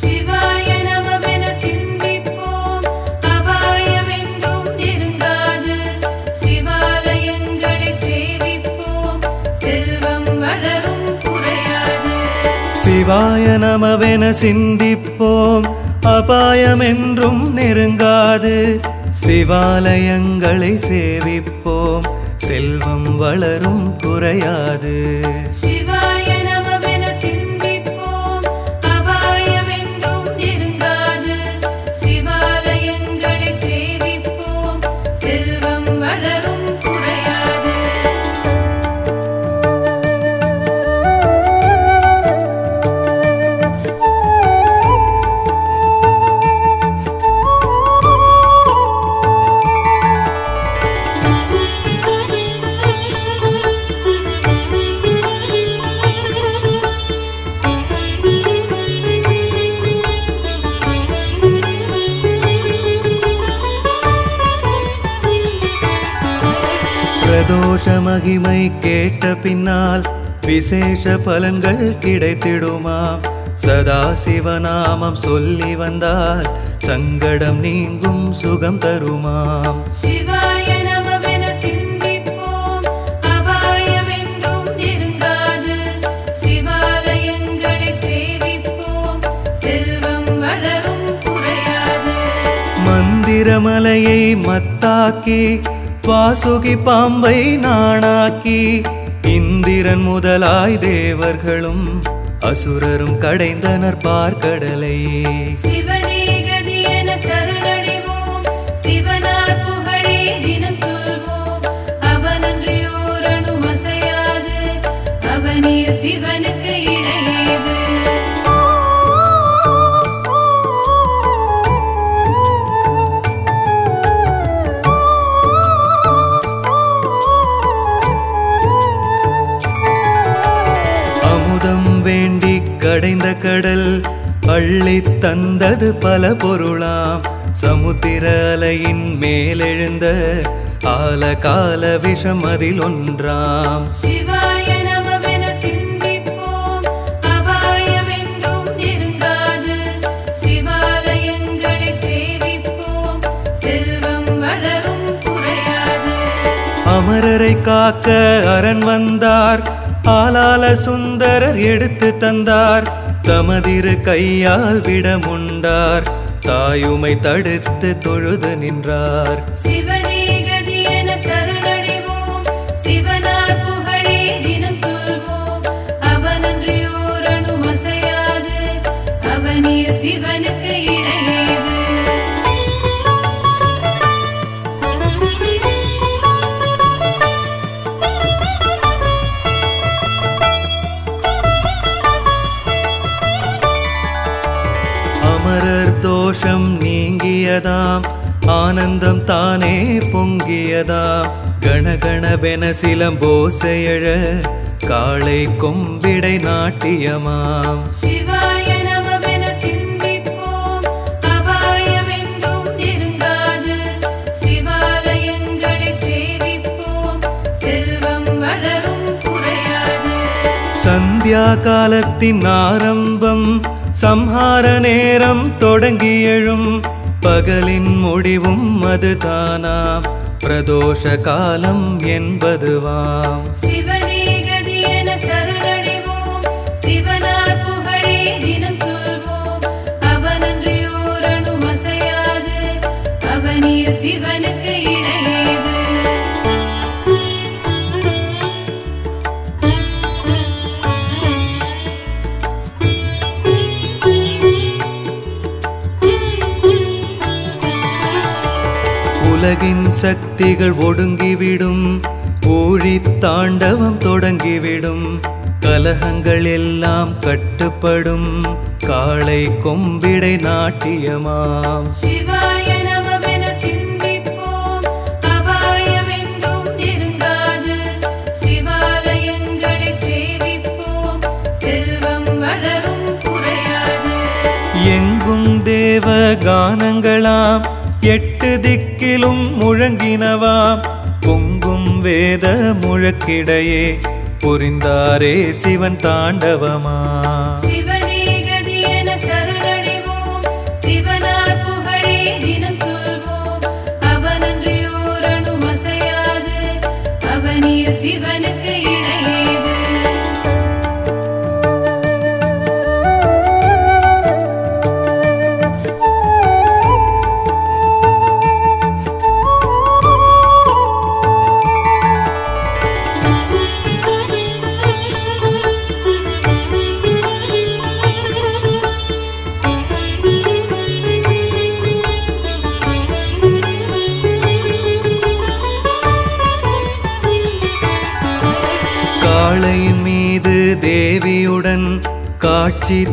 சிவாய நமவென சிந்திப்போம். அபாயமென்றும் நெருங்காது. சிவாலயங்களை சேவிப்போம். செல்வம் வளரும் குறையாது. சிவாய நமவென சிந்திப்போம். அபாயமென்றும் நெருங்காது. சிவாலயங்களை சேவிப்போம். செல்வம் வளரும் குறையாது. மகிமை கேட்ட பின்னால் விசேஷ பலன்கள் கிடைத்திடுமாம் சதா சிவநாமம் சொல்லி வந்தால் சங்கடம் நீங்கும் சுகம் தருமாம் மந்திரமலையை மத்தாக்கி வாசுகி பாம்பை நாணாக்கி இந்திரன் முதலாய் தேவர்களும் அசுரரும் கடைந்தனர் பார்க்கடலை. பல பொருளாம். சமுத்திர அலையின் மேலெழுந்த ஆல கால விஷம் அதில் ஒன்றாம் அமரரை காக்க அரண் வந்தார். ஆலால சுந்தரர் எடுத்து தந்தார். தமதிரு கையால் விடமுண்டார். தாயுமை தடுத்து தொழுது நின்றார். சிவ ஆனந்தம் தானே பொங்கியதாம் கணகணவென சிலம்போசையழ காளை கொம்பிடை நாட்டியமாம் சந்தியா காலத்தின் ஆரம்பம் சம்ஹார நேரம் தொடங்கி எழும். பகலின் முடிவும் அதுதானாம். பிரதோஷ காலம் என்பதுவாம். சிவன் சக்திகள் ஒடுங்கிவிடும். ஊழி தாண்டவம் தொடங்கிவிடும். கலகங்கள் எல்லாம் கட்டுப்படும். காளை கொம்பிடை நாட்டியமாம். எங்கும் தேவ கானங்களாம் திக்கிலும் முழங்கினவா? பொங்கும் வேத முழக்கிடையே புரிந்தாரே சிவன் தாண்டவமா?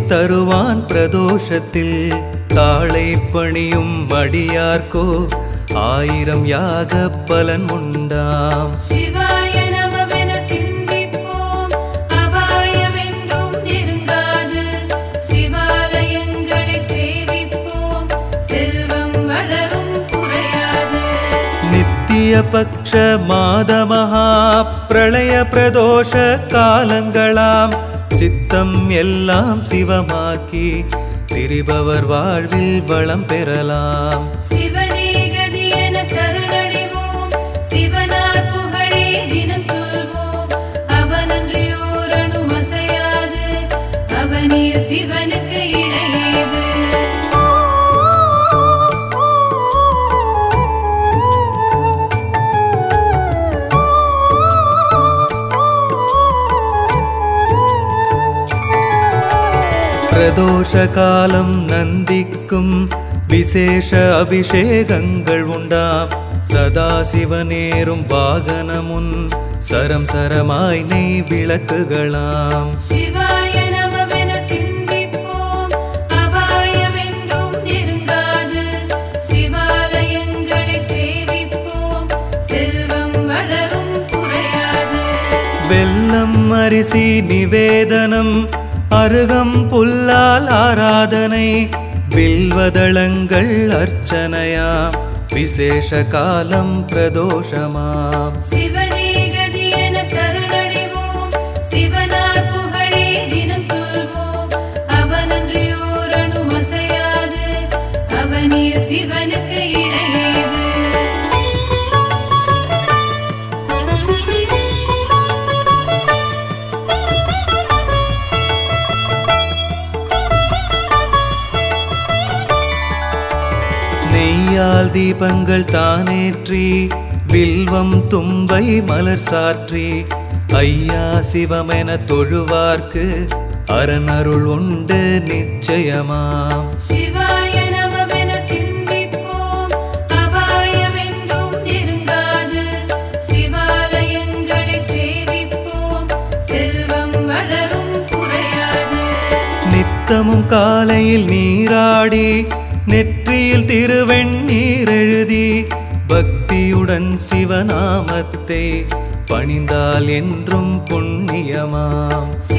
தருவான் பிரதோஷத்தில். தாளை பணியும் மடியார்க்கோ ஆயிரம் யாக பலன் உண்டாம் பக்ஷ மாத மகா பிரளய பிரதோஷ காலங்களாம். சித்தம் எல்லாம் சிவமாக்கி திரிபவர் வாழ்வில் வளம் பெறலாம். சிவனே பிரதோஷ காலம் நந்திக்கும் விசேஷ அபிஷேகங்கள் உண்டாம் சதாசிவனேறும் வாகனமுன் சரம் சரமாய் நெய் விளக்குகளாம் வெல்லம் அரிசி நிவேதனம் அருகம் புல்லால் ஆராதனை வில்வதளங்கள் அர்ச்சனையாம் விசேஷ காலம் பிரதோஷமாம். தீபங்கள் தானேற்றி வில்வம் தும்பை மலர் சாற்றி ஐயா சிவமென தொழுவார்க்கு அரணருள் உண்டு நிச்சயமாம். நித்தமும் காலையில் நீராடி நெற்றியில் திருவெண்ணீர் எழுதி பக்தியுடன் சிவநாமத்தை பணிந்தால் என்றும் புண்ணியமாம்.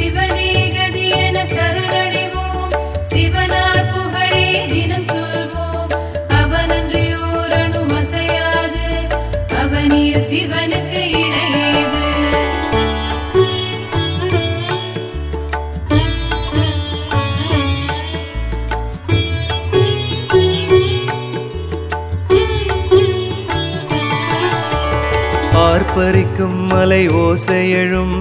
மலை ஓசையழும்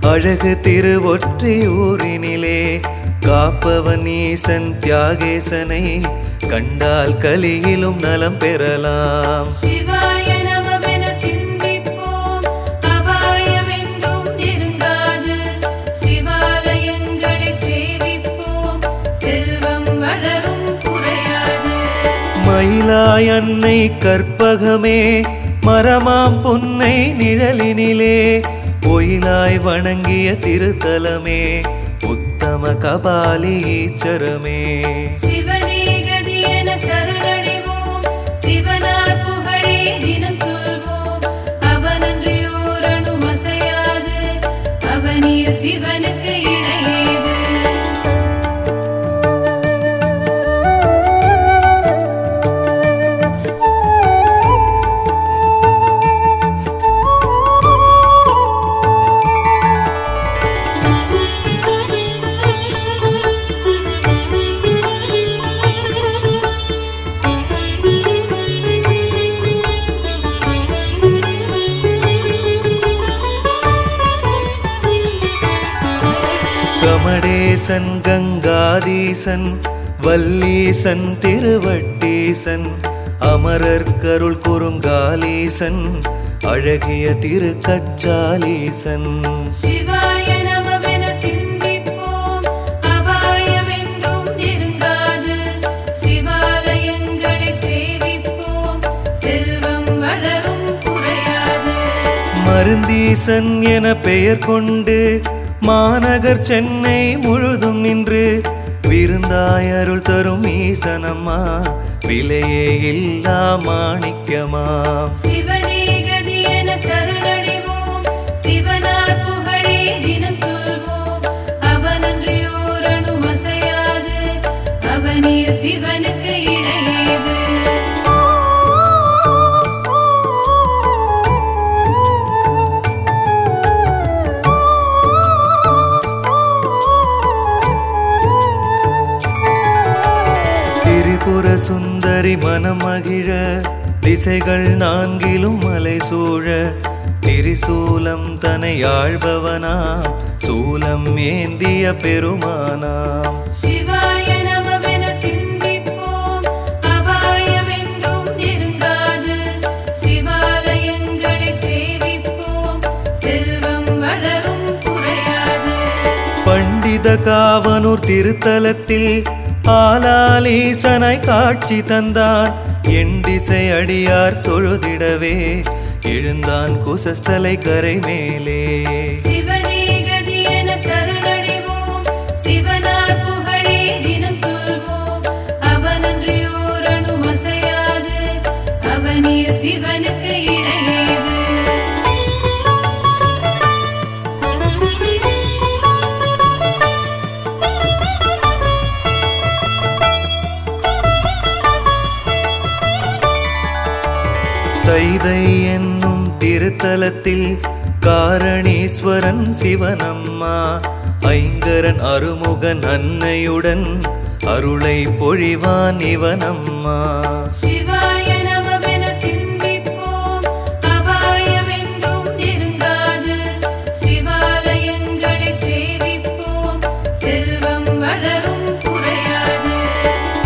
அழகு திருவொற்றி ஊரினிலே. காப்பவன் ஈசன் தியாகேசனை கண்டால் கலியிலும் நலம் பெறலாம். மயிலாய் அன்னை கற்பகமே மரமாம் பொன்னை நிழலினிலே ஒயிலாய் வணங்கிய திருத்தலமே உத்தம கபாலி ஈச்சரமே. கங்காதீசன் வல்லீசன் திருவட்டீசன் அமரர் கருள் குறுங்காலீசன் அழகிய திரு கச்சாலீசன் மருந்தீசன் என பெயர் கொண்டு மாநகர் சென்னை முழுதும் நின்று விருந்தாய் அருள் தரும் ஈசனம்மா. விலையே இல்லா மாணிக்கமா சிவனே சுந்தரி மனம் மகிழ திசைகள் நான்கிலும் மலை சூழ. திரிசூலம் தனை ஆழ்பவனாம் சூலம் ஏந்திய பெருமானாம். பண்டித காவனூர் திருத்தலத்தில் ஆனால் ஈசனாய் காட்சி தந்தான். என் திசை அடியார் தொழுதிடவே எழுந்தான் குசஸ்தலை கரை மேலே. சிவனம்மா. ஐங்கரன் அருமுகன் அன்னையுடன் அருளை பொழிவான் இவனம்மா.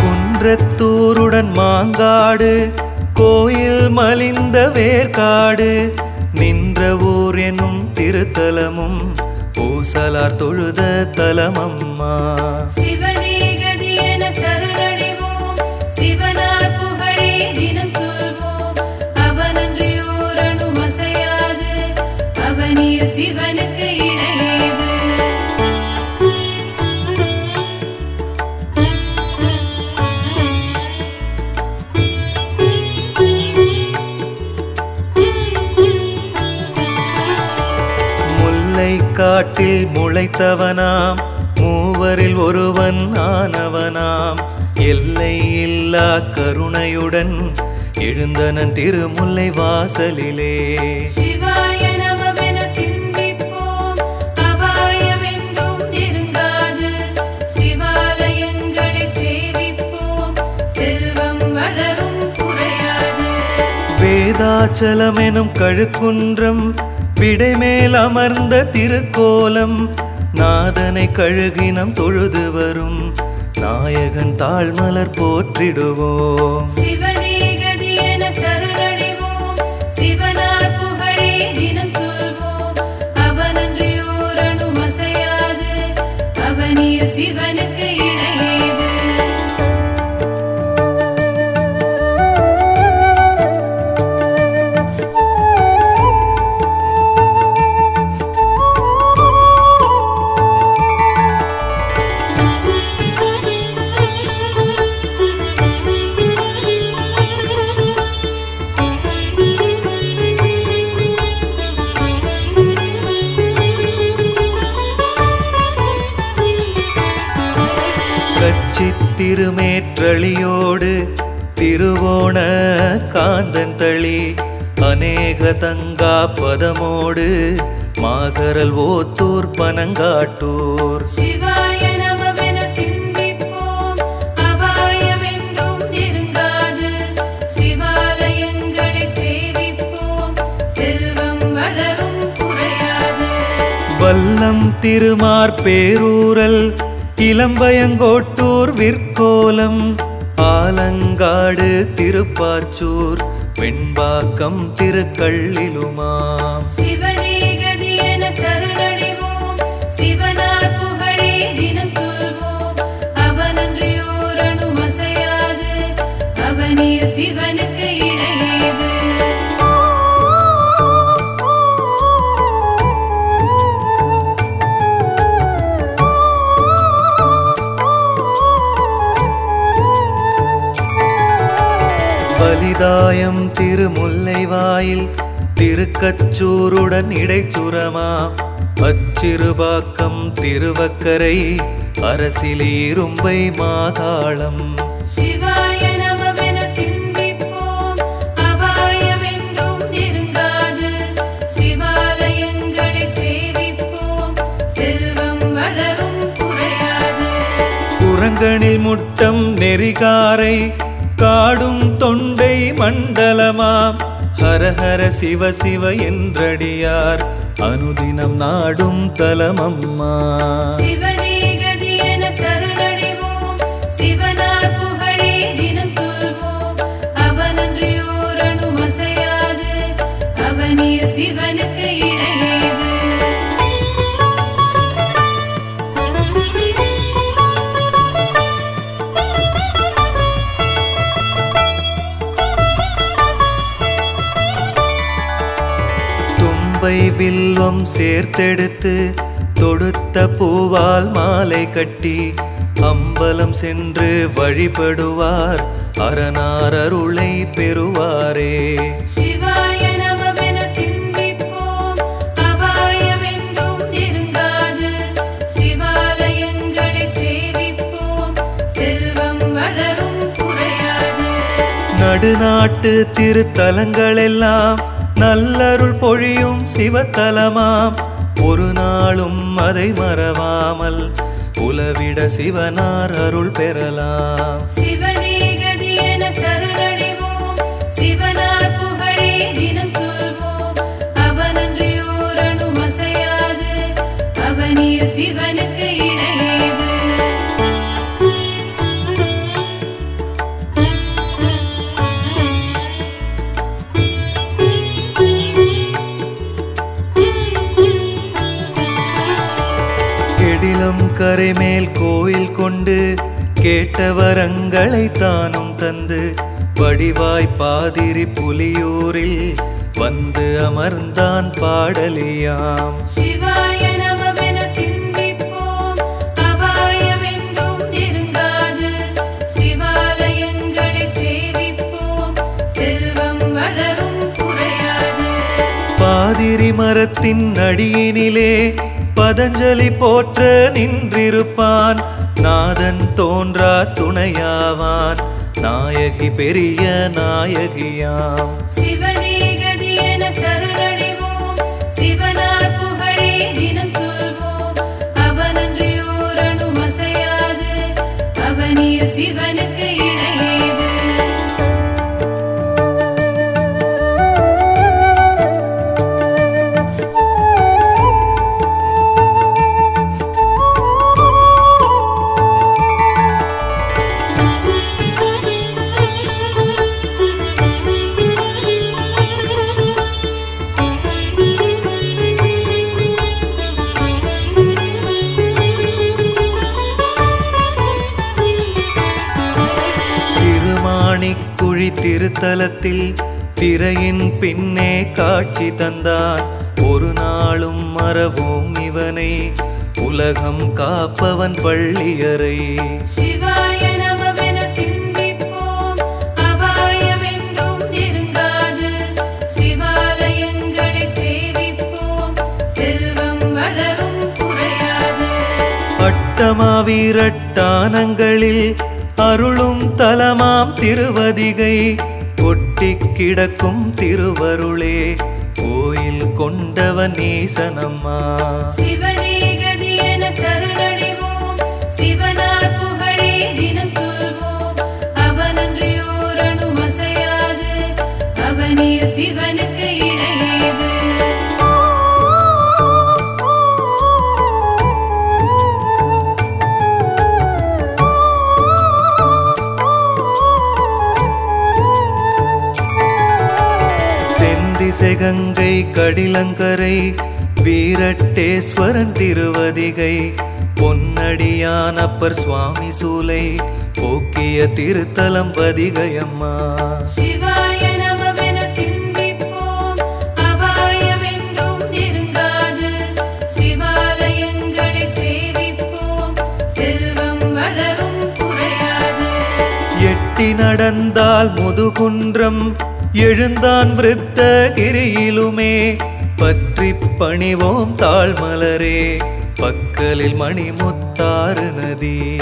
குன்றத்தூருடன் மாங்காடு கோயில் மலிந்த என்னும் திருத்தலமும் பூசலார் தொழுத தலமம்மா. முளைத்தவனாம் மூவரில் ஒருவன் ஆனவனாம். எல்லை இல்லா கருணையுடன் எழுந்தனன் திருமுல்லை வாசலிலே. வேதாச்சலம் எனும் கழுக்குன்றம் விடைமேல் அமர்ந்த திருக்கோலம் நாதனை கழுகினம் தொழுது வரும். நாயகன் தாழ்மலர் போற்றிடுவோம். காந்தன் தளி அநேக தங்கா பதமோடு மாகரல் ஓத்தூர் பனங்காட்டூர். வல்லம் திருமார் பேரூரல் இளம்பயங்கோட்டூர் விற்கோலம் ஆலங்காடு திருப்பாச்சூர் பெண்பாக்கம் திருக்கள்ளிலுமாம். சிவனே பலிதாயம் திருமுல்லைவாயில் திருக்கச்சூருடன் இடைச்சுரமாம் அச்சிறுபாக்கம் திருவக்கரை அரசிலீரும்பை மாகாளம் குறையாது. குரங்கனில் முட்டம் நெறிகாரை காடும் தொண்டை மண்டலமாம். ஹரஹர சிவ சிவ என்றடியார். அனுதினம் நாடும் தலமம்மா. வில்வம் சேர்த்தெடுத்து தொடுத்த பூவால் மாலை கட்டி அம்பலம் சென்று வழிபடுவார். அரணார் அருளை பெறுவாரே. நடுநாட்டு திருத்தலங்களெல்லாம் நல்லருள் பொழியும் சிவத்தலமாம். ஒரு நாளும் அதை மறவாமல் உலவிட சிவனார் அருள் பெறலாம். கேட்ட வரங்களை தானும் தந்து வடிவாய் பாதிரி புலியூரில் வந்து அமர்ந்தான் பாடலியாம். பாதிரி மரத்தின் அடியினிலே பதஞ்சலி போற்ற நின்றிருப்பான். தோன்றா துணையாவான் நாயகி பெரிய நாயகியாம். சிவனே திருத்தலத்தில் திரையின் பின்னே காட்சி தந்தான். ஒரு நாளும் மறவோம் இவனை. உலகம் காப்பவன் பள்ளியறை அட்டமாவீரட்டானங்களில் அருளும் தலமாம் திருவதிகை. ஒட்டிக் கிடக்கும் திருவருளே கோயில் கொண்டவன் ஈசனம்மா வரிசெகங்கை கடிலங்கரை வீரட்டேஸ்வரன் திருவதிகை பொன்னடியான் அப்பர் சுவாமி சூலை போக்கிய திருத்தலம் எட்டி நடந்தால் முதுகுன்றம் எழுந்தான் விருத்த கிரியிலுமே பற்றி பணிவோம் தாழ்மலரே பக்கலில் மணிமுத்தாறு நதி.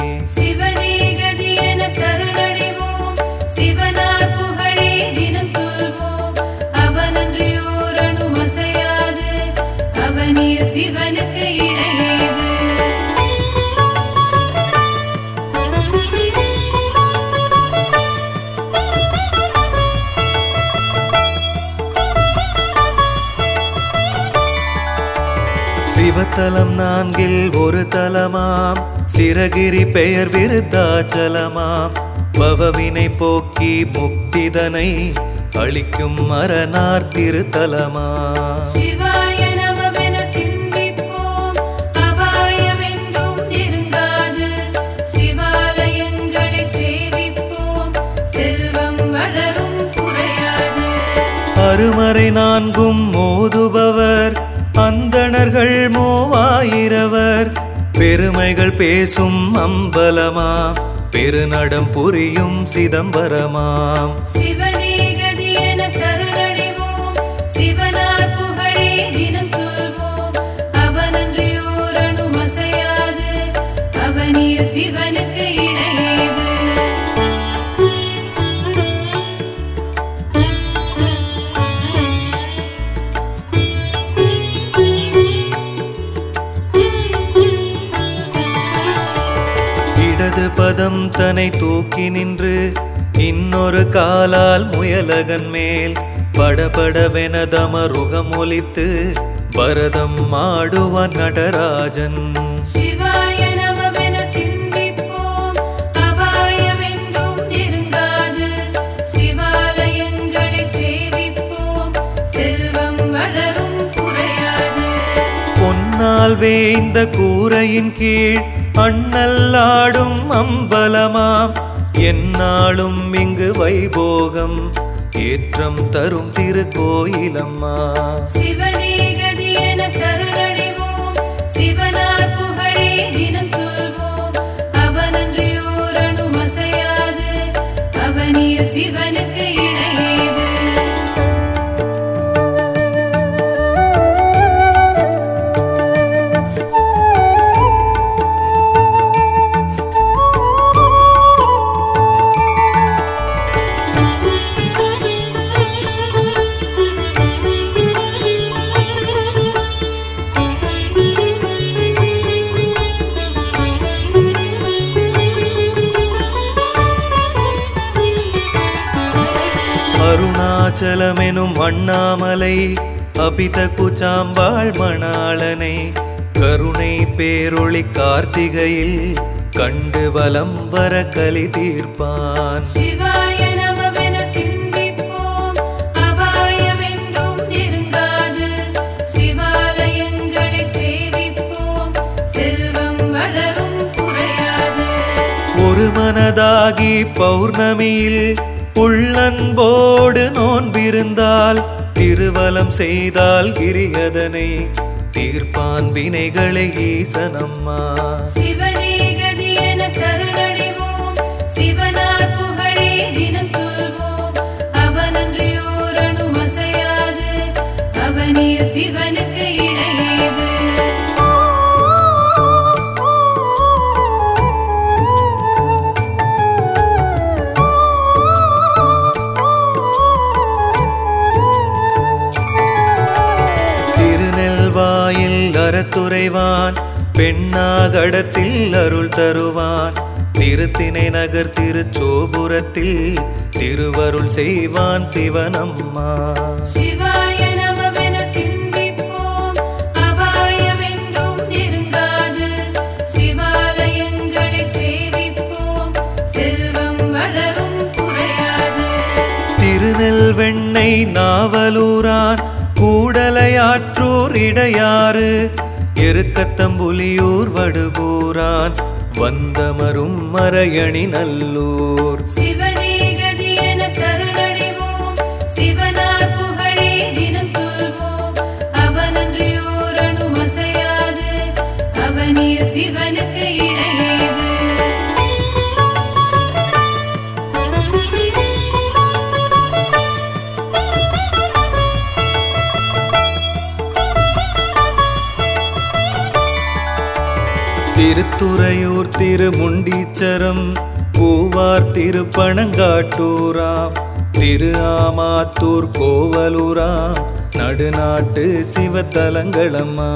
சிவத்தலம் நான்கில் ஒரு தலமாம். சிறகிரி பெயர் விருத்தாச்சலமாம். பவவினை போக்கி முக்திதனை அளிக்கும் மரனார் திருத்தலமாம். அருமறை நான்கும் மோதுபவர் மன்னர்கள் மூவாயிரவர். பெருமைகள் பேசும் அம்பலமாம். பெருநடம் புரியும் சிதம்பரமாம். சிவனே பதம் தன்னை தூக்கி நின்று இன்னொரு காலால் முயலகன் மேல் படபடவென தமருகம் ஒலித்து பரதம் ஆடுவான் நடராஜன். பொன்னால் வேய்ந்த கூரையின் கீழ் அண்ணல்லாடும் அம்பலமாம். என்னாலும் இங்கு வைபோகம். ஏற்றம் தரும் திருக்கோயிலம்மா. அண்ணாமலை அபித குச்சாம்பாள் மணாளனை கருணை பேரொளி கார்த்திகையில் கண்டு வலம் வர கலி தீர்ப்பான். ஒரு மனதாகி பௌர்ணமியில் உள்ளன்போடு நோன்பிருந்தால் திருவலம் செய்தால் கிரியதனை தீர்ப்பான் வினைகளை ஈசனம்மா. அறத்துறைவான் பெண்ணாகடத்தில் அருள் தருவான். திருத்தினை நகர் திருச்சோபுரத்தில் திருவருள் செய்வான் சிவனம்மா. சிவாய நமவென சிந்திப்போம். அபாயமென்றும் நெருங்காது. சிவாலயங்களை சேவிப்போம். செல்வம் வளரும் குறையாது. திருநெல் வெண்ணெய் நாவலூரான். கூடலையாற்றூர் இடையாறு. எருக்கத்தம்புலியூர் வடுபூரான் வந்தமரும் மறையணி நல்லூர். சிவனே திருத்துறையூர் திருமுண்டீச்சரம் பூவார் திருப்பணங்காட்டூராம் திரு ஆமாத்தூர் கோவலூராம் நடுநாட்டு சிவத்தலங்களம்மா.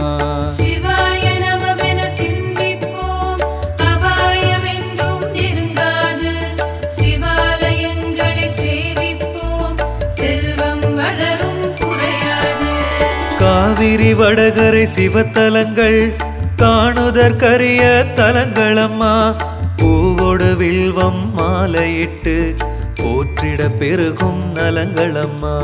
காவிரி வடகரை சிவத்தலங்கள் காணுதற்கரிய தலங்களம்மா. பூவோடு வில்வம் மாலையிட்டு போற்றிட பெருகும் நலங்களம்மா.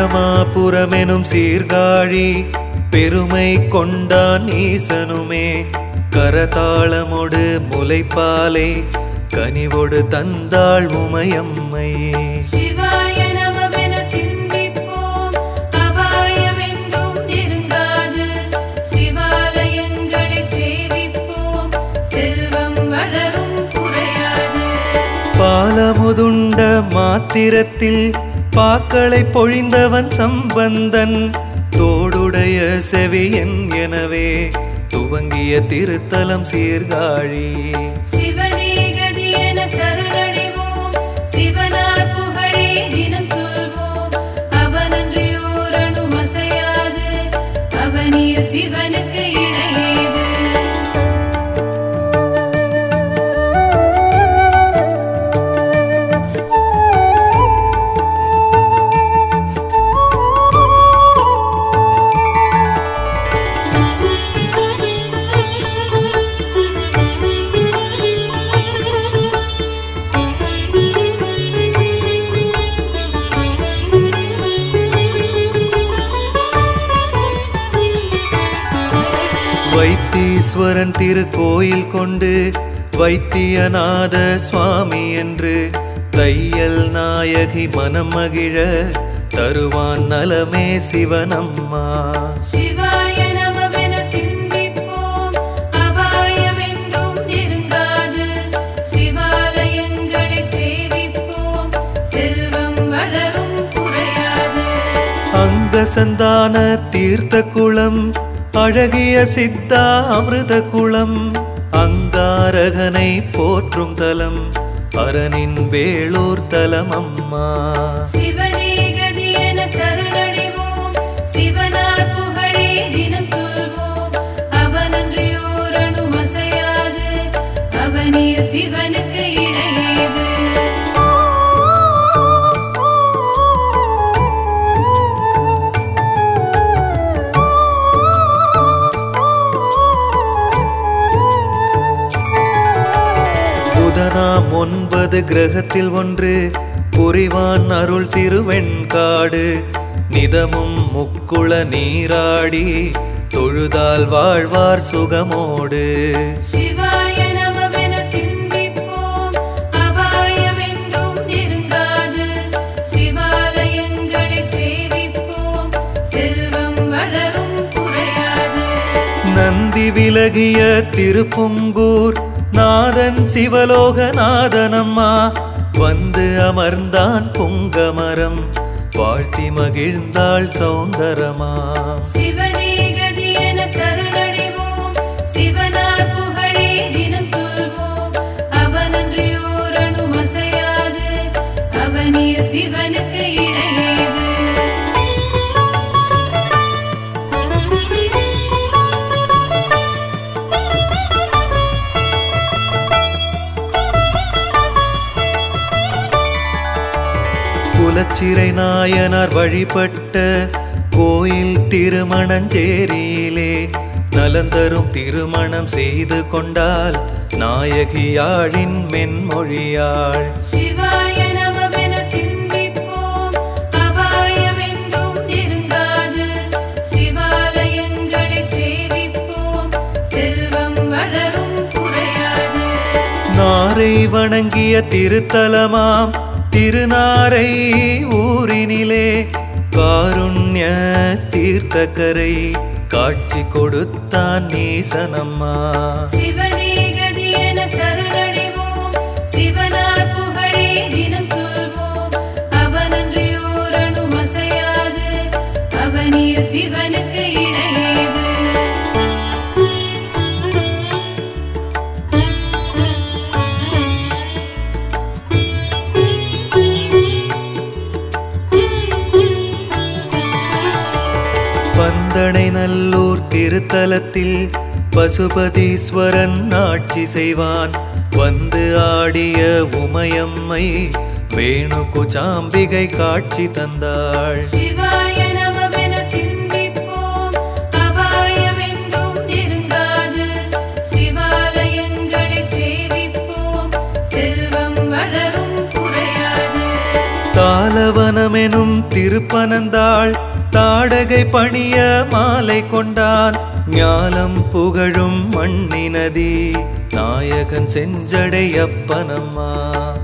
பிரமாபுரமெனும் சீர்காழி பெருமை கொண்டான் ஈசனுமே கரதாளமொடு முலைப்பாலை கனிவொடு தந்தாள் உமையம்மை சிவாய நமவென சிந்திப்போம் அபாயமென்றும் நெருங்காது. சிவாலயங்களை சேவிப்போம் செல்வம் வளரும் குறையாது. பாலமுதுண்ட மாத்திரத்தில் பாக்களை பொழிந்தவன் சம்பந்தன். தோடுடைய செவியன் எனவே துவங்கிய திருத்தலம் சீர்காழி. திருக்கோயில் கொண்டு வைத்தியநாத சுவாமி என்று தையல் நாயகி மனம் மகிழ தருவான் நலமே சிவனம்மா. சந்தான தீர்த்த குளம் அழகிய சித்தா அமிர்த குளம் அங்காரகனை போற்றும் தலம் அரணின் வேளூர் தலம் அம்மா ஒன்பது கிரகத்தில் ஒன்று. புரிவான் அருள் திருவெண்காடு. நிதமும் முக்குள நீராடி. தொழுதால் வாழ்வார் சுகமோடு. நந்தி விலகிய திருப்புங்கூர். நாதன் சிவலோக நாதனம்மா. வந்து அமர்ந்தான் புங்கமரம் வாழ்த்தி மகிழ்ந்தாள் சௌந்தரமா. குலச்சிறை நாயனார் வழிபட்ட கோயில் திருமணஞ்சேரியிலே நலந்தரும் திருமணம் செய்து கொண்டால் நாயகியாழின் மென்மொழியாள். நாரை வணங்கிய திருத்தலமாம் திருநாரை ஊரினிலே காருண்ய தீர்த்தக்கரை காட்சி கொடுத்தான் நீசனம்மா. பந்தனை நல்லூர் திருத்தலத்தில் பசுபதீஸ்வரன் ஆட்சி செய்வான். வந்து ஆடிய உமையம்மை வேணு குஜாம்பிகை காட்சி தந்தாள். தாளவனமெனும் திருப்பனந்தாள். தாடகை பணிய மாலை கொண்டான். ஞானம் புகழும் மண்ணினதி நாயகன் செஞ்சடையப்பனம்மா. சிவனே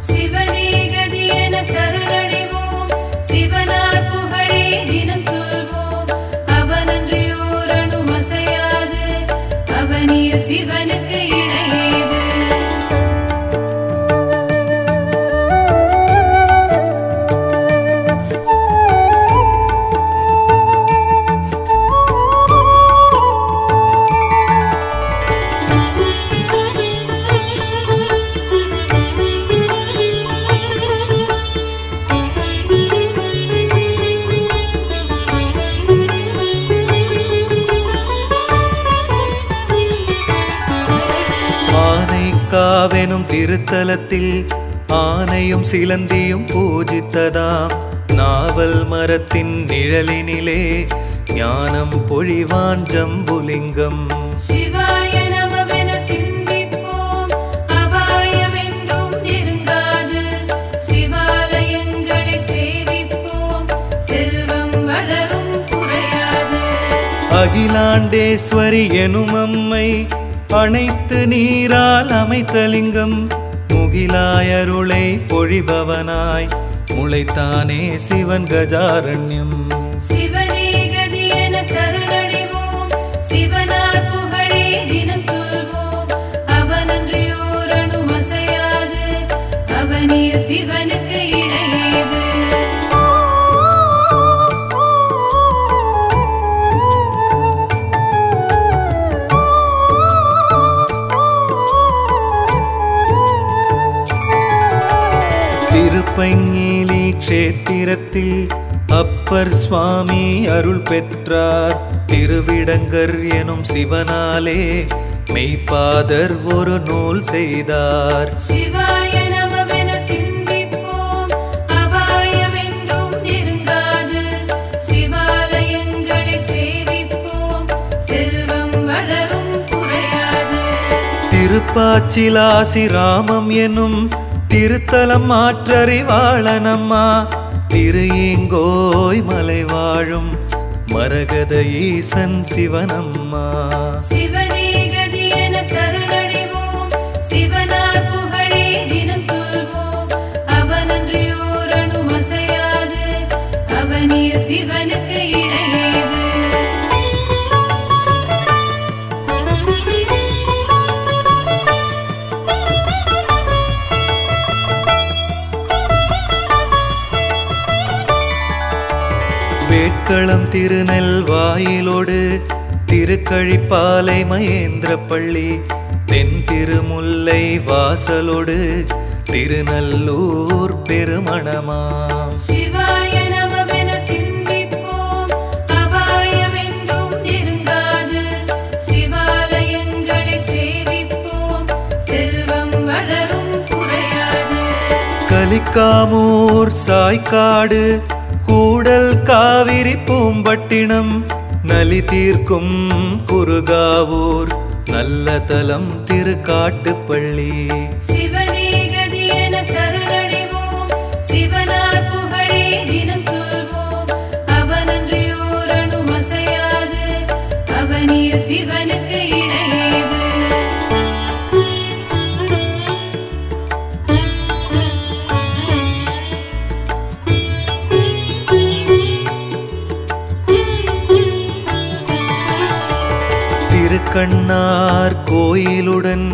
திருத்தலத்தில் ஆனையும் சிலந்தியும் பூஜித்ததாம். நாவல் மரத்தின் நிழலினிலே ஞானம் பொழிவான் ஜம்புலிங்கம். அகிலாண்டேஸ்வரி எனும் அம்மை அனைத்து நீரால் அமைத்தலிங்கம் முகிலாயருளை பொழிபவனாய் முளைத்தானே சிவன் கஜாரண்யம். க்ஷேத்திரத்தில் அப்பர் சுவாமி அருள் பெற்றார். திருவிடங்கர் எனும் சிவனாலே மெய்ப்பாதர் ஒரு நூல் செய்தார். திருப்பாச்சிலாசி ராமம் எனும் திருத்தலம் மாற்றறிவாளனம்மா திரு ஈங்கோய் மலை வாழும் மரகத ஈசன் சிவனம்மா. வேட்களம் திருநெல் வாயிலோடு திருக்கழிப்பாலை மகேந்திரப்பள்ளி தென் திருமுல்லை வாசலோடு திருநல்லூர் பெருமணமாம். கலிக்காமூர் சாய்க்காடு கூடல் காவிரி பூம்பட்டினம் நலி தீர்க்கும் குருகாவூர் நல்ல தலம் திருக்காட்டுப்பள்ளி. சிவனே திருக்கண்ணார் கோயிலுடன்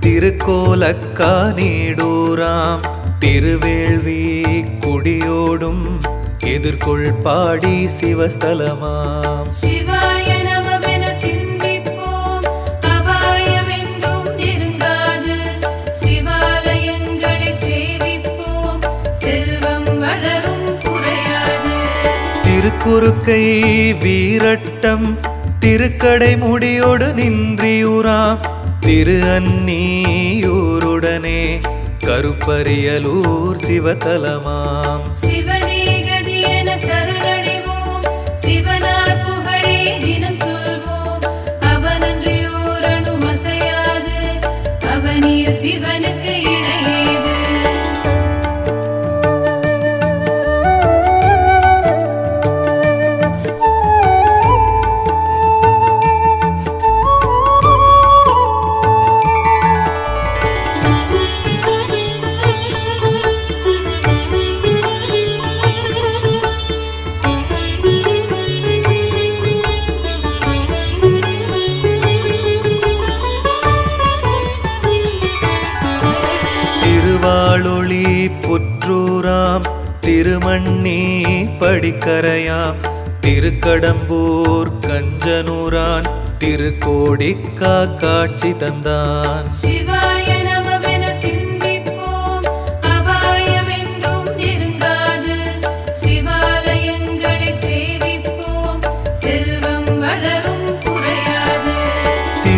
திருக்கோலக்கா நீடூராம் திருவேள்வி குடியோடும் எதிர்கொள் பாடி சிவஸ்தலமாம். திருக்குறுக்கை வீரட்டம் திருக்கடை முடியோடு நின்றியூராம் திரு அந்நியூருடனே கருப்பரியலூர் சிவதலமாம் சிவ படிக்கரையாம் திருக்கடம்பூர் கஞ்சனூரான் திருக்கோடிக்கா காட்சி தந்தான்.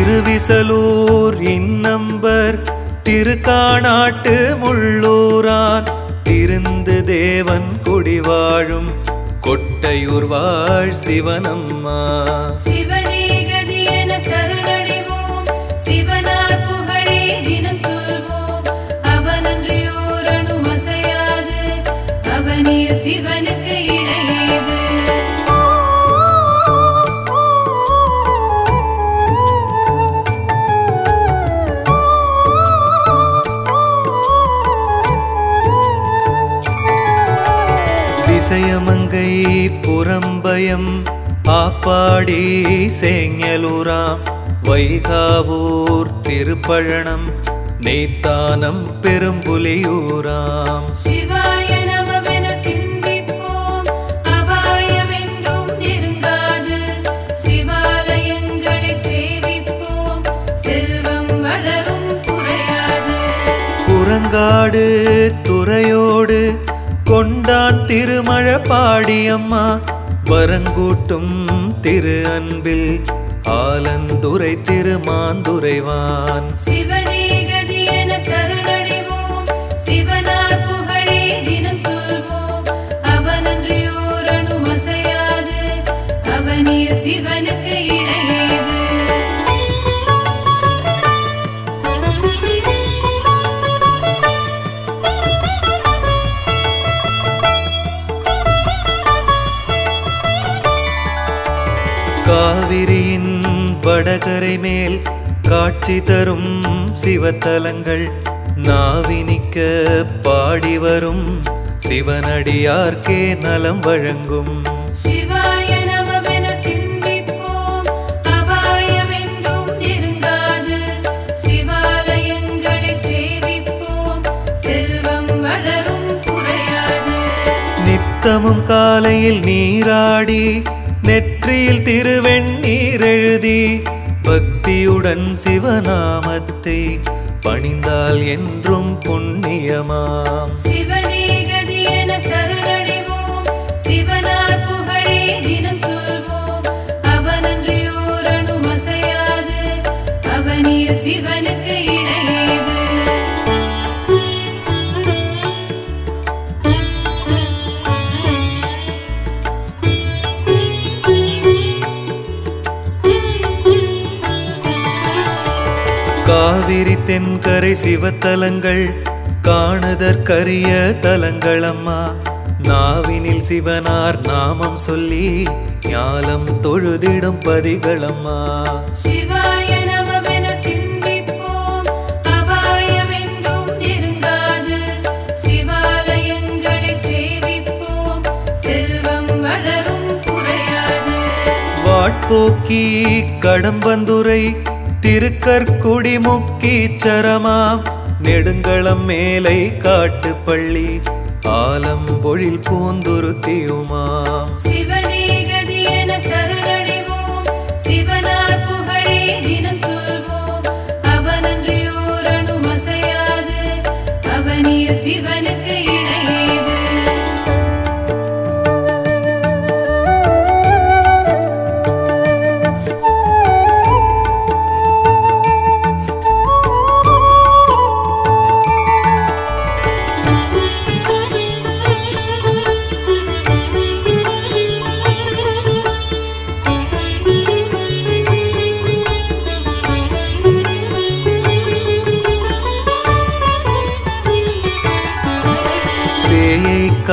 திருவிசலூர் இன்னம்பர் திருக்காணாட்டு முள்ளூரான் திருந்து தேவன் குடிவாழும் கொட்டையூர் வாழ் சிவனம்மா. புறம்பயம் ஆப்பாடி சேங்கலூராம் வைகாவூர் திருப்பழனம் நெய்த்தானம் பெரும்புலியூராம். குரங்காடு துறையோடு கொண்டான் திருமழ பாடியம்மா வரங்கூட்டும் திரு அன்பில் ஆலந்துரை திருமாந்துரைவான். சிவனே வடகரை மேல் காட்சி தரும் சிவத்தலங்கள் நாவினிக்க பாடி வரும் சிவனடியார்க்கே நலம் வழங்கும். நித்தமும் காலையில் நீராடி நெற்றியில் திருவெண்ணீர் எழுதி பக்தியுடன் சிவநாமத்தை பணிந்தால் என்றும் புண்ணியமாம். சிவ காவிரி தென்கரை சிவத்தலங்கள் காணுதற்கரிய தலங்களம்மா. நாவினில் சிவனார் நாமம் சொல்லி ஞாலம் தொழுதிடும் பதிகளம்மா. வாட்போக்கி கடம்பந்துரை திருக்கற்குடி முக்கீச்சரமாம். நெடுங்களம் மேலை காட்டுப்பள்ளி. ஆலம்பொழில் பூந்துருத்தியுமாம்.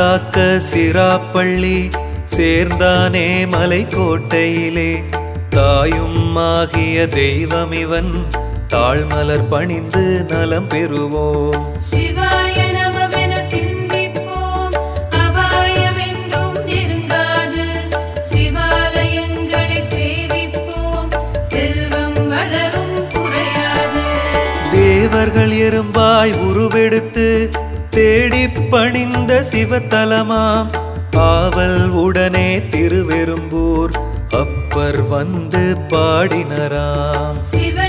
காக்க சிராப்பள்ளி சேர்ந்தானே மலைக்கோட்டையிலே. தாயும் ஆகிய தெய்வம் இவன் தாழ்மலர் பணிந்து நலம் பெறுவோம். தேவர்கள் எறும்பாய் உருவெடுத்து தேடி பணிந்த சிவத்தலமாம். ஆவல் உடனே திருவெரும்பூர் அப்பர் வந்து பாடினராம். சிவ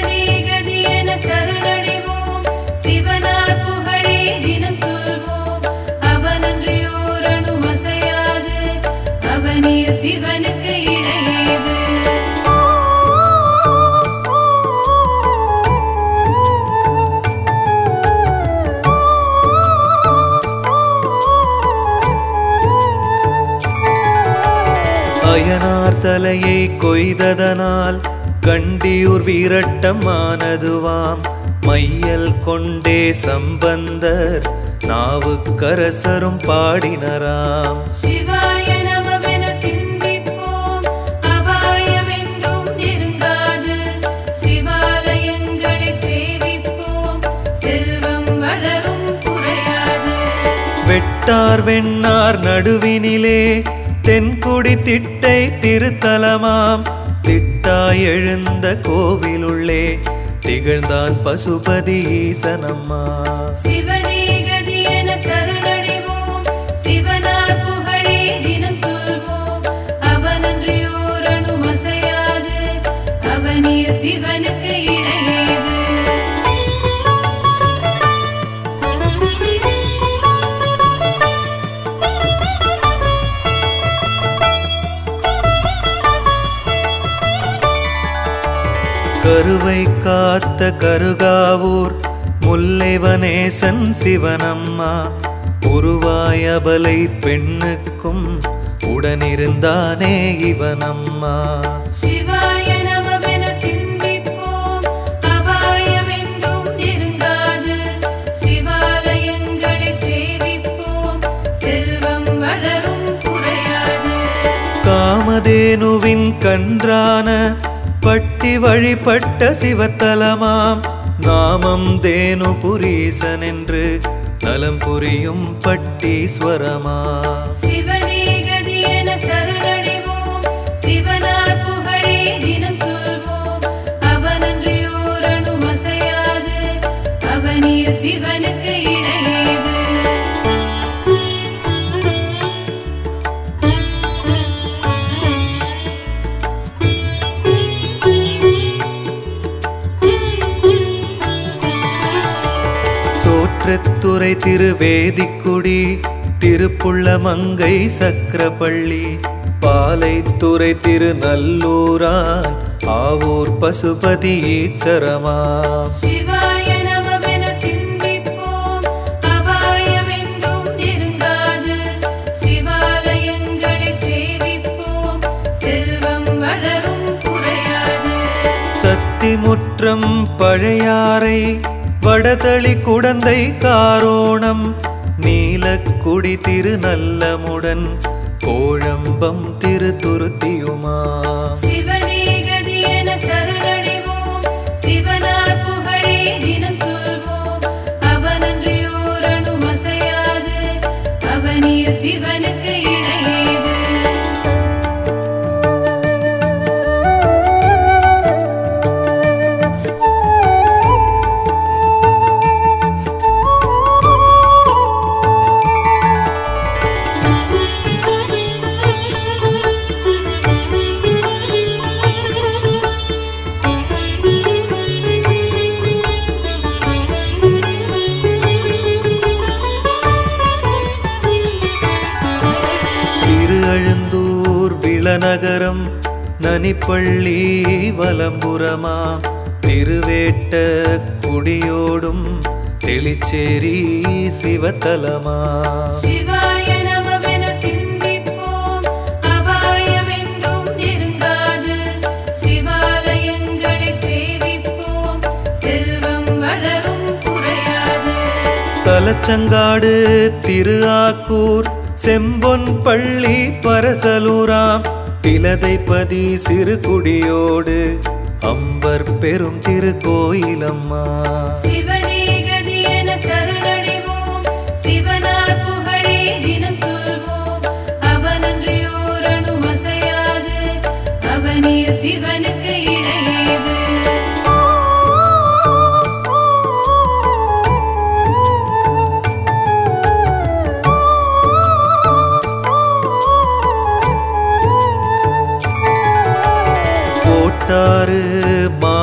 தலையை கொய்ததனால் கண்டியூர் வீரட்டம் ஆனதுவாம் மையல் கொண்டே சம்பந்தர் நாவுக்கரசரும் பாடினராம். வெட்டார் வெண்ணார் நடுவினிலே தென்குடி திட்டை திருத்தலமாம். திட்டாய் எழுந்த கோவிலுள்ளே திகழ்ந்தான் பசுபதி ஈசனம்மா. கருகாவூர் முல்லைவனேசன் சிவனம்மா. உருவாயபலை பெண்ணுக்கும் உடனிருந்தானே இவனம்மா. காமதேனுவின் கன்றான பட்டி வழிபட்ட சிவத்தலமாம். நாமம் தேனு புரீசன் என்று நலம் புரியும் பட்டீஸ்வரமா. சோற்றத்துறை திருவேதிக்குடி திருப்புள்ள மங்கை சக்கரப்பள்ளி பாலைத்துறை திருநல்லூரான் ஆவூர் பசுபதி சக்தி பட்டிமுற்றம் பழையாறை வடதளி குடந்தை காரோணம் நீலக்குடி திருநல்லமுடன் கோழம்பம் திருத்துருத்தியுமா? நனிப்பள்ளி வலம்புறமா? திருவேட்ட குடியோடும் தெளிச்சேரி சிவத்தலமா? தலச்சங்காடு திரு ஆக்கூர் செம்பொன் பள்ளி பரசலூராம் திலதைப்பதி சிறுகுடியோடு அம்பர் பெரும் திருக்கோயிலம்மா.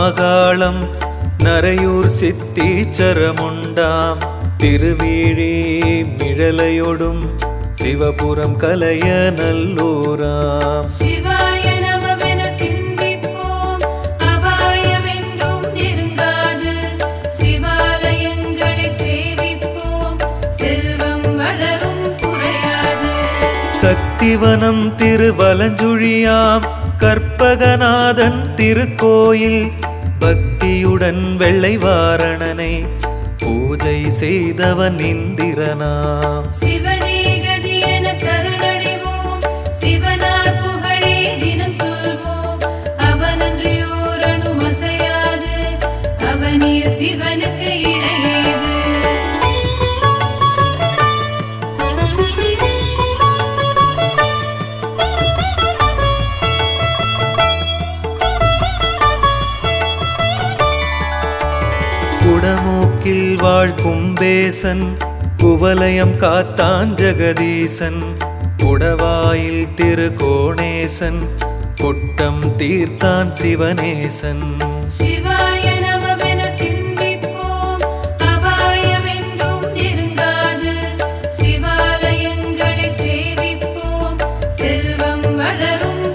மாகாளம் நரையூர் சித்தீச்சரமுண்டாம் திருவீழி மிழலையொடும் சிவபுரம் கலைய நல்லூராம். சக்திவனம் திருவலஞ்சுழியாம் கற்பகநாதன் திருக்கோயில் பக்தியுடன் வெள்ளை வாரணனை பூஜை செய்தவன் இந்திரனாம். சிவனே கும்பேசன் குவலயம் காத்தான் ஜெகதீசன் குடவாயில் திருகோணேசன் குட்டம் தீர்த்தான்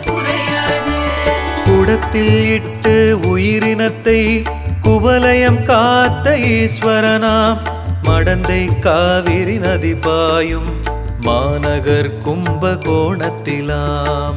குறையாது. குடத்தில் இட்டு உயிரினத்தை குவலயம் காத்த ஈஸ்வரனாம். மடந்தை காவிரி நதி பாயும் மாநகர் கும்பகோணத்திலாம்.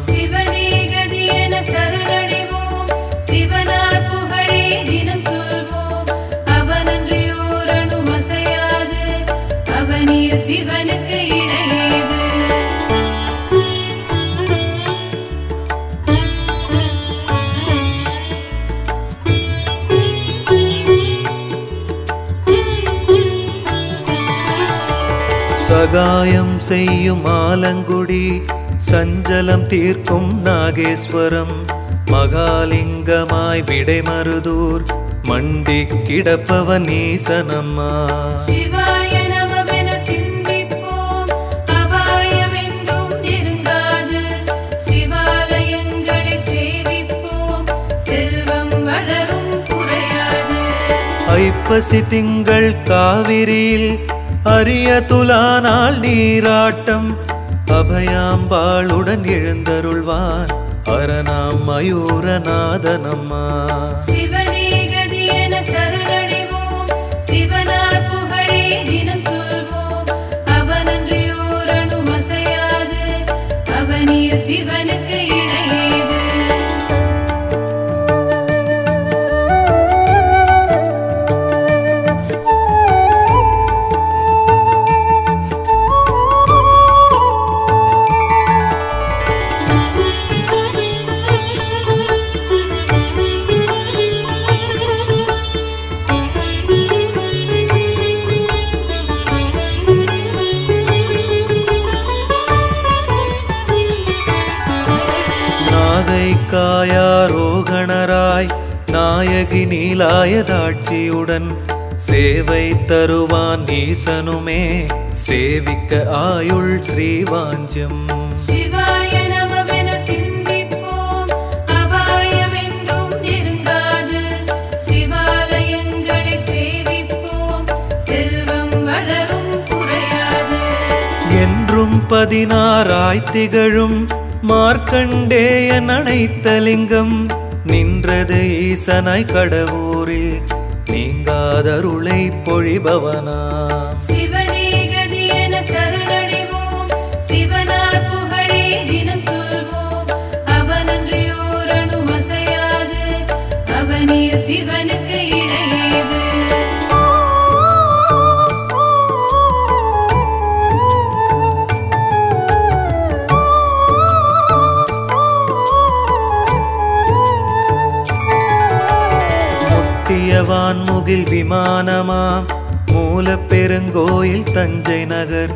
சகாயம் செய்யும் ஆலங்குடி சஞ்சலம் தீர்க்கும் நாகேஸ்வரம். மகாலிங்கமாய் விடைமருதூர் மண்டி கிடப்பவன் ஈசனம்மா. ஐப்பசி திங்கள் காவிரியில் அரிய துலானால் நீராட்டம். அபயாம்பாளுடன் எழுந்தருள்வான். அரணாம் மயூரநாதனம்மா. சேவை தருவான் ஈசனுமே. சேவிக்க ஆயுள் ஸ்ரீவாஞ்சம். என்றும் பதினாறாய் திகழும் மார்க்கண்டேயன் அனைத்தலிங்கம் நின்றது ஈசனாய் கடவுரில். அணுமசையாது அவனீர் சிவனுக்கு முத்தியவான் முகில் விமானமாம். மூலப் பெருங்கோயில் தஞ்சை நகர்.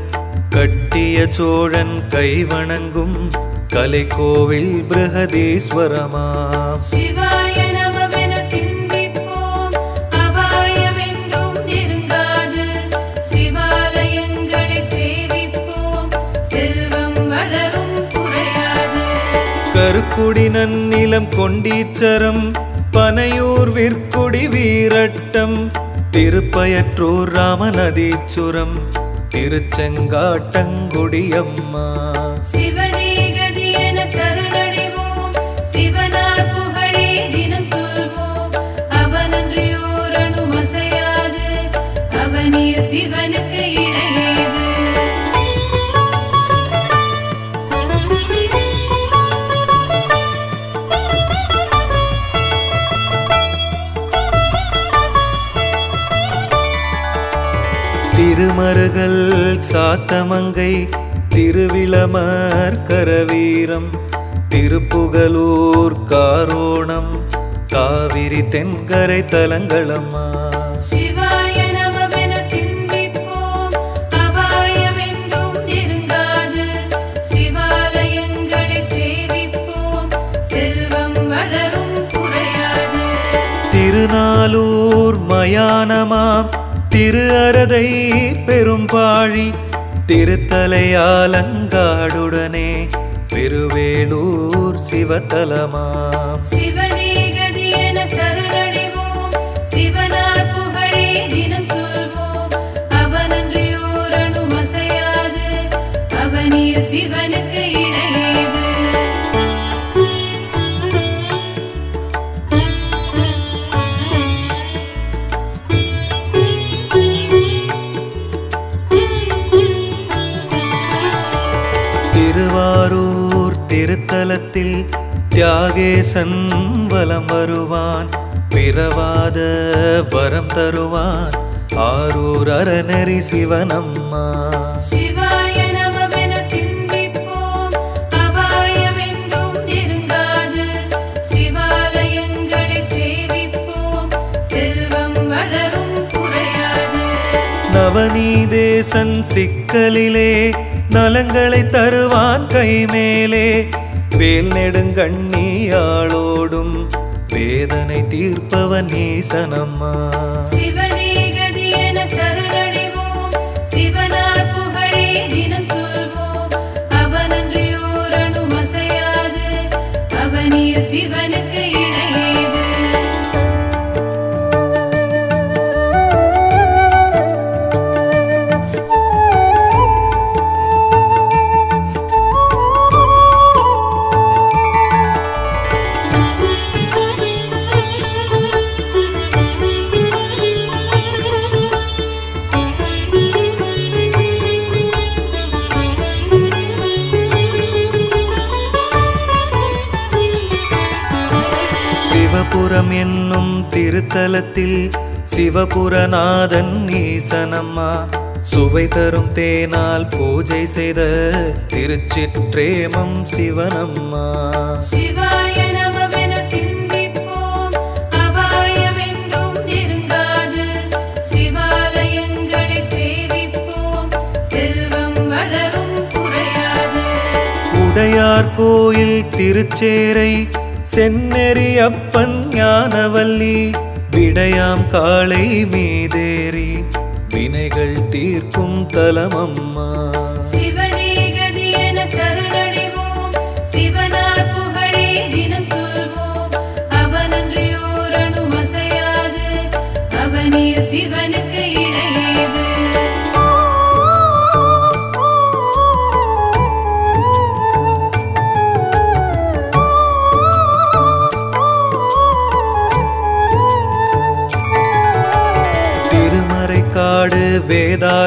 கட்டிய சோழன் கைவணங்கும் கலைக்கோவில் பிரகதீஸ்வரமாம். கருக்குடி நன்னிலம் கொண்டீச்சரம். பனையூர் விற்குடி வீரட்டம் திருப்பயற்றூர் ராமநதீச்சுரம் திருச்செங்காட்டங்குடியம்மா. திருமருகல் சாத்தமங்கை திருவிளமர் கரவீரம் திருப்புகலூர் காரோணம் காவிரி தென்கரை தலங்களம்மா. திருநாளூர் மயானமாம் திரு அரதை பெரும்பாழி திருத்தலை அலங்காடுடனே பெருவேலூர் சிவத்தலமா திருத்தலத்தில் தியாகேசன் வலம் வருவான் பிறவாத வரம் தருவான். ஆரூர் அறநெறி சிவனம்மா. நவநீதேசன் சிக்கலிலே நலங்களை தருவான் கைமேலே. வேல் நெடுங்கண்ணியாளோடும் வேதனை தீர்ப்பவன் நீசனம்மா திருத்தலத்தில் சிவபுரநாதன் ஈசனம்மா. சுவை தரும் தேனால் பூஜை செய்த திருச்சிற்றேமம் சிவனம்மா. உடையார் கோயில் திருச்சேரை செந்நெறி அப்பன் ஞானவல்லி. விடையாம் காளை மீதேறி வினைகள் தீர்க்கும் தலமம்மா.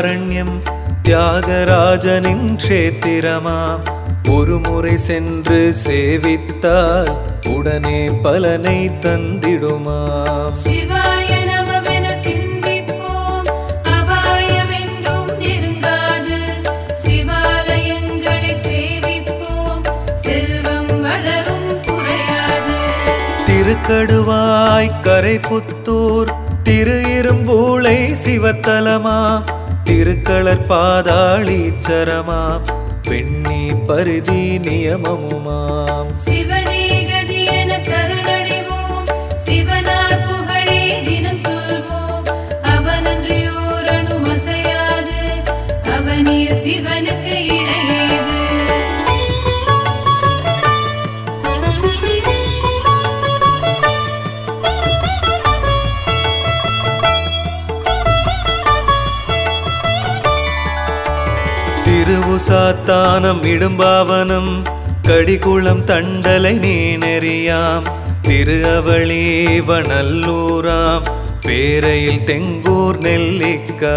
வேதாரண்யம் தியாகராஜனின் க்ஷேத்திரமாம் ஒரு முறை சென்று சேவித்தால் உடனே பலனை தந்திடுமாம் திருக்கடுவாய் கரைப்புத்தூர் திரு இரும்பூளை சிவத்தலமா? திருக்களர் பாதாளீச்சரமாம். பெண்ணி பருதி நியமமுமாம். சிவனே திருவுசாத்தானம் இடும்பாவனம் கடிகுளம் தண்டலை நீனெறியாம் திரு அவளீவநல்லூராம் பேரையில் தெங்கூர் நெல்லிக்கா.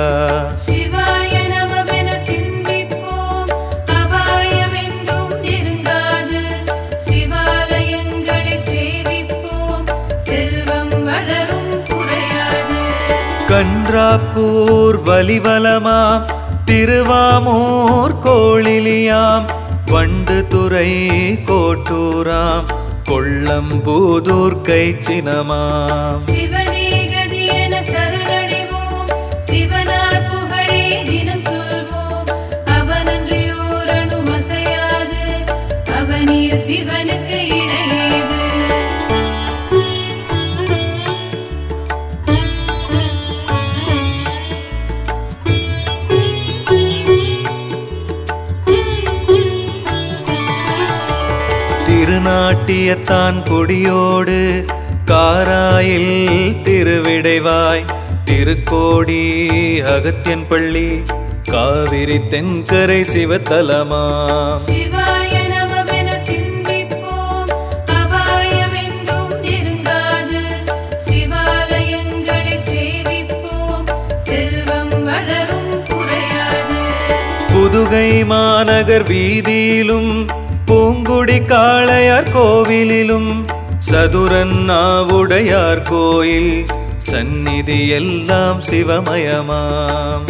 கன்றாப்பூர் வலிவலமாம். திருவாமூர் கோழிலியாம் வண்டு துறை கோட்டூராம் கொள்ளம்பூதூர் கைச்சினமாம். சிவனே திருநாட்டியத்தான் கொடியோடு காராயில் திருவிடைவாய். திருக்கோடி அகத்தியன் பள்ளி காவிரி தென்கரை சிவத்தலமாம். புதுகை மாநகர் வீதியிலும் பூங்குடி காளையார் கோவிலிலும் சதுரன் நாவுடையார் கோயில் சந்நிதி எல்லாம் சிவமயமாம்.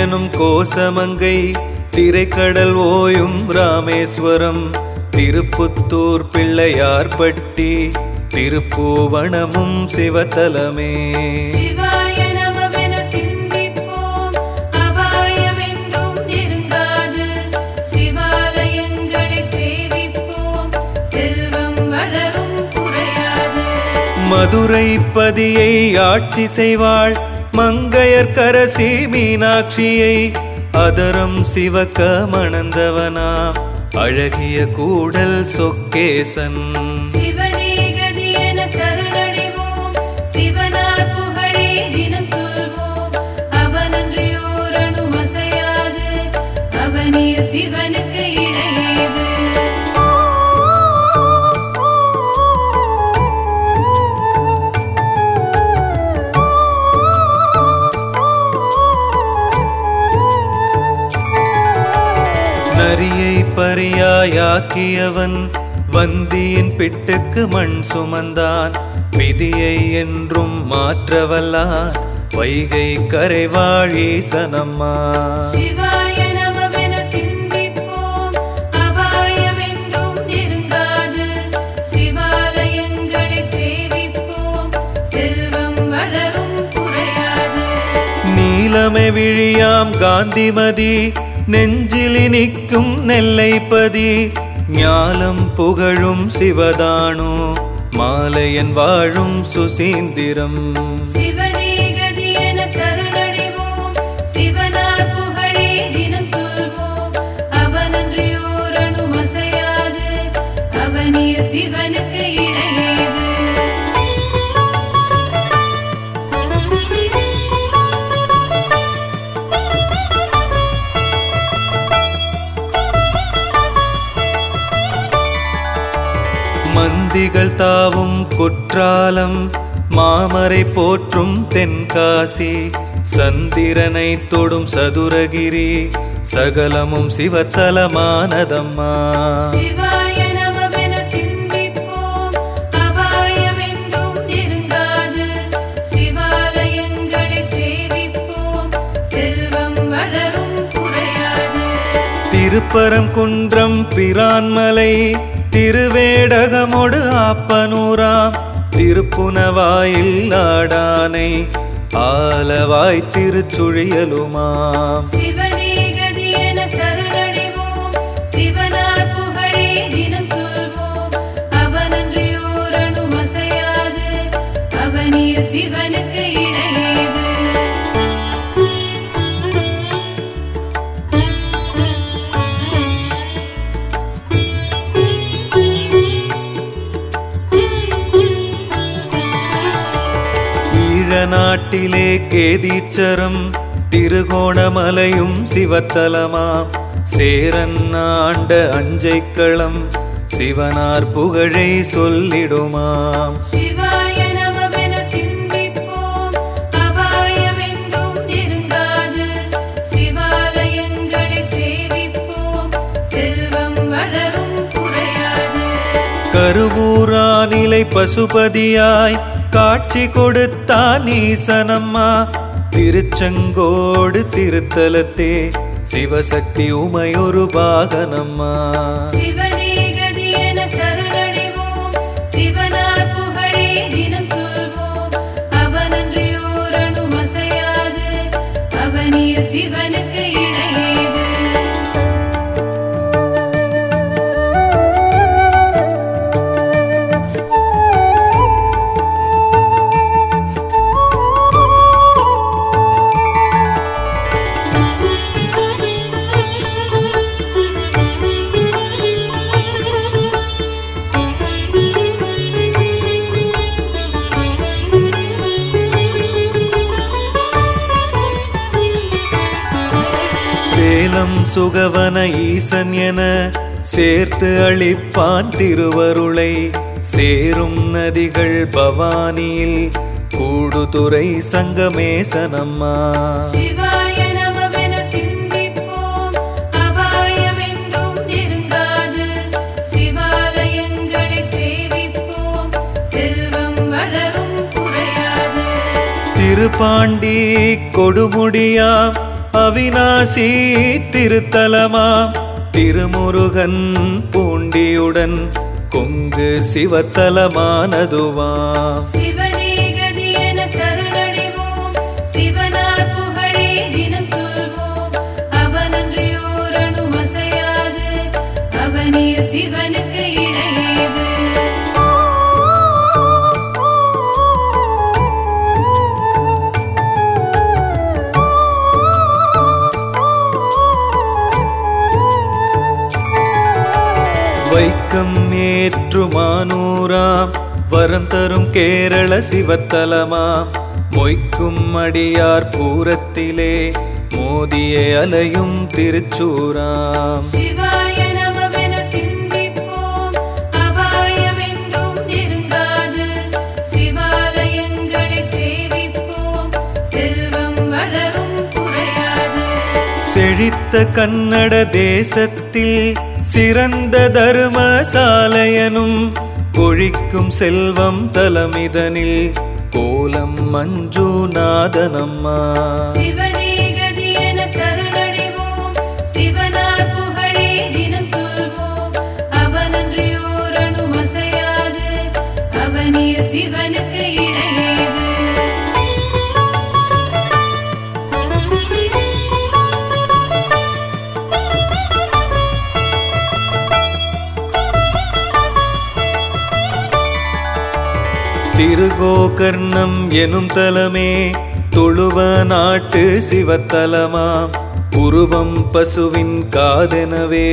திருப்பெருந்துறையனும் கோசமங்கை திரைக்கடல் ஓயும் ராமேஸ்வரம் திருப்புத்தூர் பிள்ளையார்பட்டி திருப்பூவனமும் சிவத்தலமே. மதுரை பதியை ஆட்சி செய்வாள் மங்கையர்கரசி மீனாட்சியை அதரம் சிவக்க மணந்தவனா அழகிய கூடல் சொக்கேசன். பரியாயாக்கியவன் வந்தியின் பிட்டுக்கு மண் சுமந்தான். விதியை என்றும் மாற்றவல்லான் வைகை வளரும் குறையாது. நீலமை விழியாம் காந்திமதி நெஞ்சிலி நிற்கும் நெல்லைப்பதி ஞாலம் புகழும் சிவதானோ மாலையன் வாழும் சுசீந்திரம். மந்திகள் தாவும் குற்றாலம் மாமரை போற்றும் தென்காசி சந்திரனை தொடும் சதுரகிரி சகலமும் சிவத்தலமானதம்மா. திருப்பரங்குன்றம் பிரான்மலை திருவேடகமொடு ஆப்பனூராம். திருப்புனவாயில் ஆடானை ஆலவாய் திருச்சுழியலுமாம் நாட்டிலே கேதீச்சரம் திருகோணமலையும் சிவத்தலமாம் சேரன் ஆண்ட அஞ்சைக்களம் சிவனார் புகழை சொல்லிடுமாம் கருவூரானிலை பசுபதியாய் காட்சி கொடுத்தான் ஈசனம்மா திருச்செங்கோடு திருத்தலத்தே. சிவசக்தி உமையொரு பாகனம்மா. சுகவன ஈசன் என சேர்த்து அளிப்பான் திருவருளை. சேரும் நதிகள் பவானியில் கூடுதுறை சங்கமேசனம்மா திருப்பாண்டி கொடுமுடியாம் அவினாசி திருத்தலமாம். திருமுருகன் பூண்டியுடன் கொங்கு சிவத்தலமானதுவாம். வரம் தரும் கேரள சிவத்தலமாம். மொய்க்கும் அடியார் பூரத்திலே மோதிய அலையும் திருச்சூராம். செழித்த கன்னட தேசத்தில் சிறந்த தர்மசாலையனும் செழிக்கும் செல்வம் தலமிதனில் கோலம் மஞ்சு நாதனம்மா திருகோகர்ணம் எனும் தலமே தொழுவ நாட்டு சிவத்தலமாம் உருவம் பசுவின் காதெனவே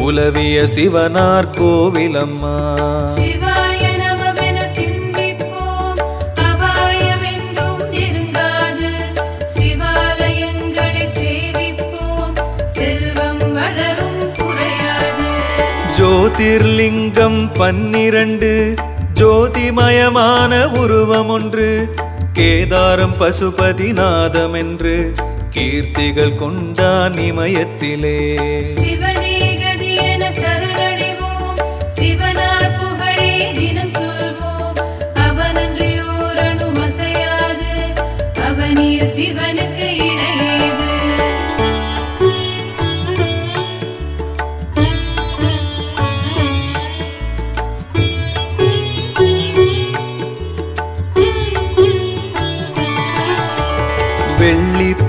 உலவிய சிவனார் கோவிலம்மா. ஜோதிர்லிங்கம் பன்னிரண்டு ஜோதிமயமான உருவம் ஒன்று கேதாரம் பசுபதி நாதம் என்று கீர்த்திகள் கொண்டான் இமயத்திலே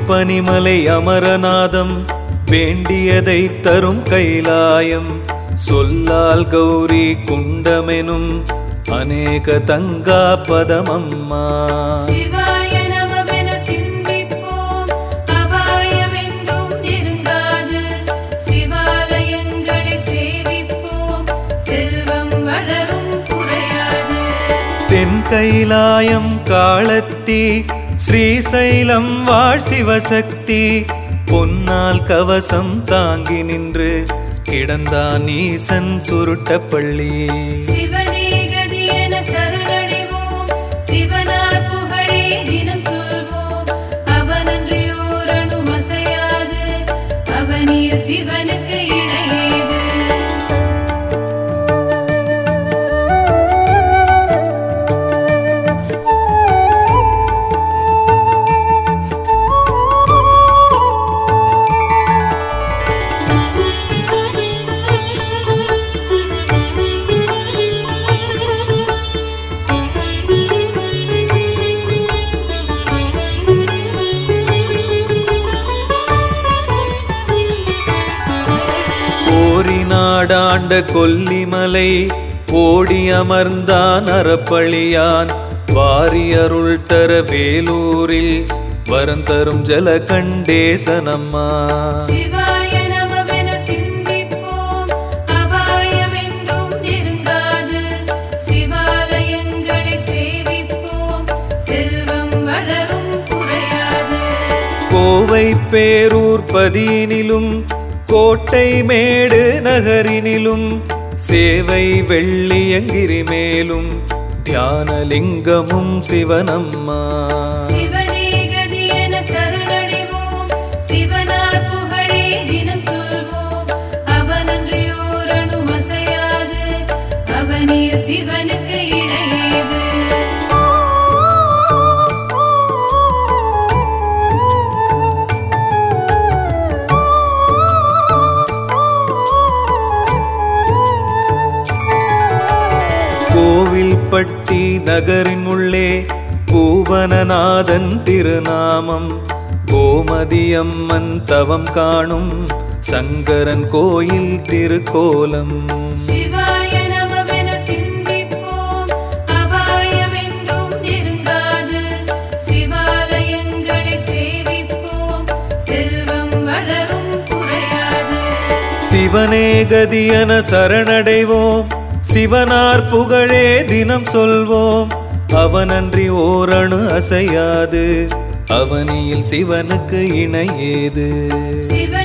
வெள்ளிப்பனிமலை அமரநாதம் வேண்டியதை தரும் கைலாயம். சொல்லால் கௌரி குண்டமெனும் அநேக தங்கா பதமம்மா. தென் கைலாயம் காளத்தி ஸ்ரீசைலம் வாழ் சிவசக்தி. பொன்னால் கவசம் தாங்கி நின்று கிடந்தான் ஈசன் சுருட்டப்பள்ளி நாடாண்ட கொல்லிமலை ஓடி அமர்ந்தான் அறப்பழியான். வாரியருள் தர வேலூரில் வரந்தரும் வளரும் குறையாது. கோவை பேரூர் பதியினிலும் கோட்டை மேடு நகரினிலும் சேவை வெள்ளியங்கிரி மேலும் தியானலிங்கமும் சிவனம்மா. கோவில்பட்டி நகரின் உள்ளே பூவனநாதன் திருநாமம். கோமதியம்மன் தவம் காணும் சங்கரன் கோயில் திருக்கோலம். சிவனே கதியன சரணடைவோம் சிவனார் புகழே தினம் சொல்வோம். அவனன்றி ஓரணு அசையாது. அவனியில் சிவனுக்கு இணையேது. சிவ